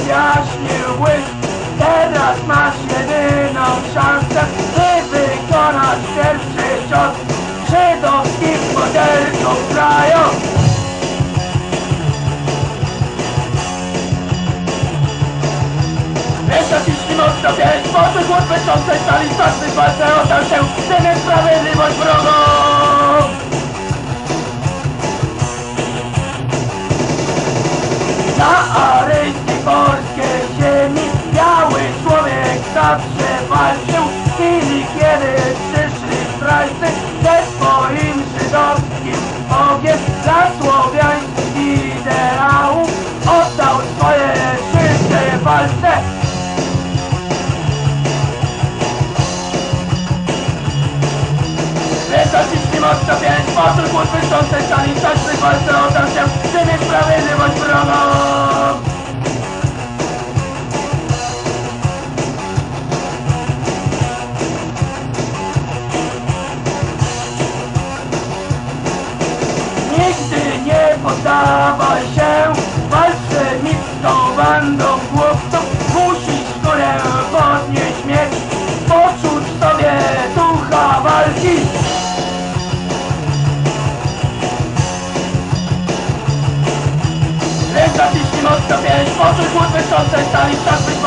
rozjaśnił błysk Teraz masz jedyną szansę By wykonać pierwszy cios. Żydowskich morderców kraju Wiesz, ciśnij mocno pięć Mocy głód wyczącej stali Stąd walce oddał się Ty niesprawiedliwość wrogą. Na aryjskiej zawsze walczył chwili kiedy przyszli zdrajcy Ze swoim żydowskim Bogiem Dla słowiańskich ideałów Oddał swoje życie walce. Lecza ciśnij mocno pięć Mocy głód Stąd walce oddał się. Niesprawiedliwość wrogą poddawaj się Walczę z tą bandą głupców Musisz skórę podnieść miecz Poczuć w sobie ducha walki. Ręka ciśnij mocno pięć Poczuć głód wyczącej stali być